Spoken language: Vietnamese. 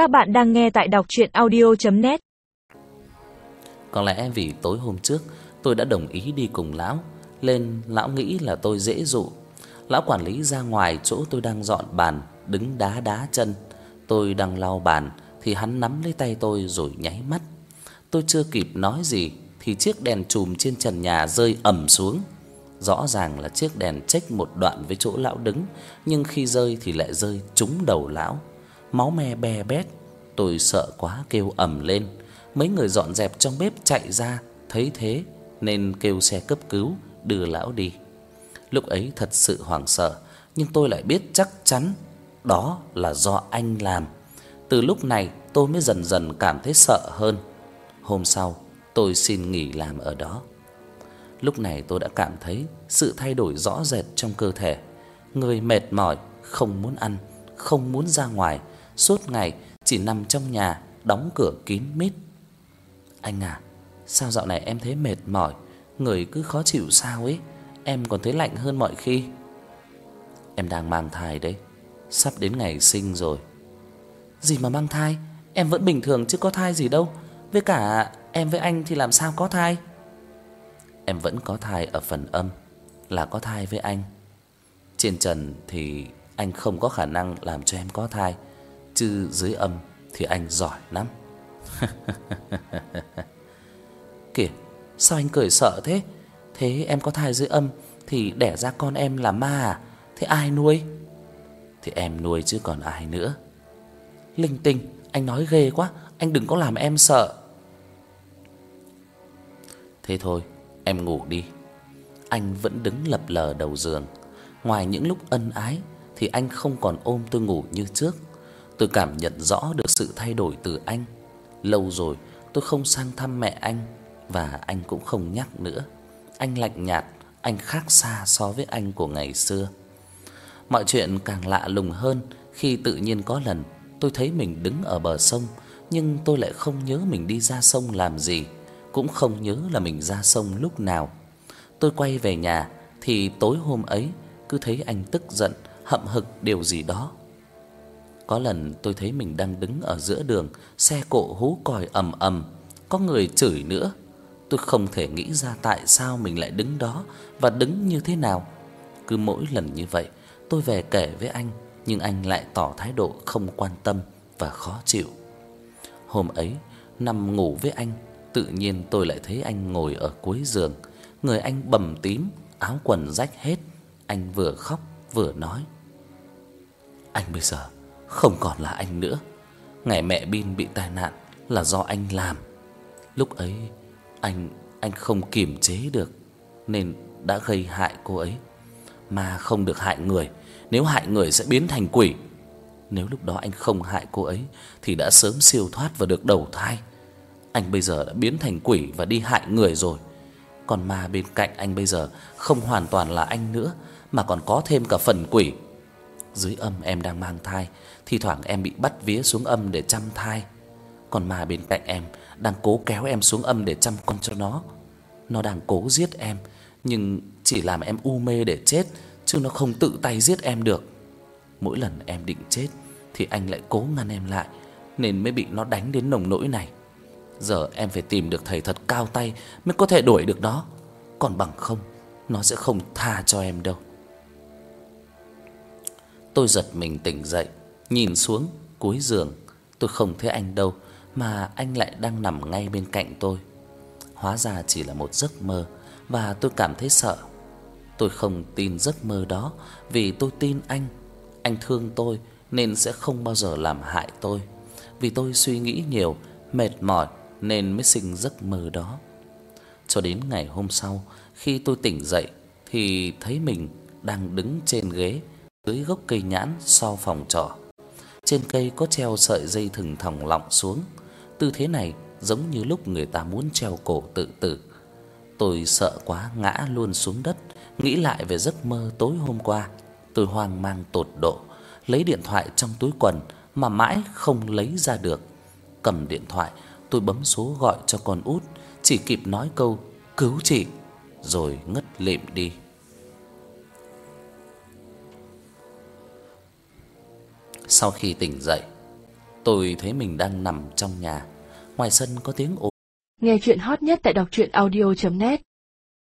Các bạn đang nghe tại đọc audio net Có lẽ vì tối hôm trước tôi đã đồng ý đi cùng lão, nên lão nghĩ là tôi dễ dụ. Lão quản lý ra ngoài chỗ tôi đang dọn bàn, đứng đá đá chân. Tôi đang lau bàn thì hắn nắm lấy tay tôi rồi nháy mắt. Tôi chưa kịp nói gì thì chiếc đèn chùm trên trần nhà rơi ầm xuống. Rõ ràng là chiếc đèn chếch một đoạn với chỗ lão đứng, nhưng khi rơi thì lại rơi trúng đầu lão. Máu me bè bét, tôi sợ quá kêu ầm lên. Mấy người dọn dẹp trong bếp chạy ra, thấy thế nên kêu xe cấp cứu đưa lão đi. Lúc ấy thật sự hoảng sợ, nhưng tôi lại biết chắc chắn đó là do anh làm. Từ lúc này tôi mới dần dần cảm thấy sợ hơn. Hôm sau, tôi xin nghỉ làm ở đó. Lúc này tôi đã cảm thấy sự thay đổi rõ rệt trong cơ thể. Người mệt mỏi, không muốn ăn, không muốn ra ngoài, suốt ngày chỉ nằm trong nhà, đóng cửa kín mít. Anh à, sao dạo này em thấy mệt mỏi, người cứ khó chịu sao ấy, em còn thấy lạnh hơn mọi khi. Em đang mang thai đấy, sắp đến ngày sinh rồi. Gì mà mang thai, em vẫn bình thường chứ có thai gì đâu. Với cả em với anh thì làm sao có thai? Em vẫn có thai ở phần âm, là có thai với anh. Trên trần thì anh không có khả năng làm cho em có thai, chứ dưới âm thì anh giỏi lắm. Kìa, sao anh cười sợ thế? Thế em có thai dưới âm thì đẻ ra con em là ma à? Thế ai nuôi? Thì em nuôi chứ còn ai nữa. Linh tinh, anh nói ghê quá, anh đừng có làm em sợ. Thế thôi, em ngủ đi. Anh vẫn đứng lập lờ đầu giường, ngoài những lúc ân ái thì anh không còn ôm tôi ngủ như trước. Tôi cảm nhận rõ được sự thay đổi từ anh. Lâu rồi tôi không sang thăm mẹ anh và anh cũng không nhắc nữa. Anh lạnh nhạt, anh khác xa so với anh của ngày xưa. Mọi chuyện càng lạ lùng hơn khi tự nhiên có lần tôi thấy mình đứng ở bờ sông, nhưng tôi lại không nhớ mình đi ra sông làm gì, cũng không nhớ là mình ra sông lúc nào. Tôi quay về nhà thì tối hôm ấy cứ thấy anh tức giận, hậm hực điều gì đó. Có lần tôi thấy mình đang đứng ở giữa đường, xe cộ hú còi ầm ầm, có người chửi nữa. Tôi không thể nghĩ ra tại sao mình lại đứng đó và đứng như thế nào. Cứ mỗi lần như vậy, tôi về kể với anh, nhưng anh lại tỏ thái độ không quan tâm và khó chịu. Hôm ấy, nằm ngủ với anh, tự nhiên tôi lại thấy anh ngồi ở cuối giường, người anh bầm tím, áo quần rách hết, anh vừa khóc vừa nói: "Anh bây giờ không còn là anh nữa. Ngày mẹ Bin bị tai nạn là do anh làm. Lúc ấy anh anh không kiềm chế được nên đã gây hại cô ấy. Mà không được hại người, nếu hại người sẽ biến thành quỷ. Nếu lúc đó anh không hại cô ấy thì đã sớm siêu thoát và được đầu thai. Anh bây giờ đã biến thành quỷ và đi hại người rồi. Còn ma bên cạnh anh bây giờ không hoàn toàn là anh nữa mà còn có thêm cả phần quỷ. Dưới âm em đang mang thai, thi thoảng em bị bắt vía xuống âm để chăm thai. Còn ma bên cạnh em đang cố kéo em xuống âm để chăm con cho nó. Nó đang cố giết em, nhưng chỉ làm em u mê để chết chứ nó không tự tay giết em được. Mỗi lần em định chết thì anh lại cố ngăn em lại, nên mới bị nó đánh đến nồng nỗi này. Giờ em phải tìm được thầy thật cao tay mới có thể đuổi được nó, còn bằng không nó sẽ không tha cho em đâu. Tôi giật mình tỉnh dậy, nhìn xuống cuối giường, tôi không thấy anh đâu mà anh lại đang nằm ngay bên cạnh tôi. Hóa ra chỉ là một giấc mơ và tôi cảm thấy sợ. Tôi không tin giấc mơ đó vì tôi tin anh, anh thương tôi nên sẽ không bao giờ làm hại tôi. Vì tôi suy nghĩ nhiều, mệt mỏi nên mới sinh giấc mơ đó. Cho đến ngày hôm sau, khi tôi tỉnh dậy thì thấy mình đang đứng trên ghế dưới gốc cây nhãn sau phòng trọ. Trên cây có treo sợi dây thừng thòng lọng xuống. Tư thế này giống như lúc người ta muốn treo cổ tự tử. Tôi sợ quá ngã luôn xuống đất, nghĩ lại về giấc mơ tối hôm qua. Tôi hoang mang tột độ, lấy điện thoại trong túi quần mà mãi không lấy ra được. Cầm điện thoại, tôi bấm số gọi cho con út, chỉ kịp nói câu cứu chị rồi ngất lịm đi. Sau khi tỉnh dậy, Tôi thấy mình đang nằm trong nhà, ngoài sân có tiếng ồn. Nghe truyện hot nhất tại doctruyenaudio.net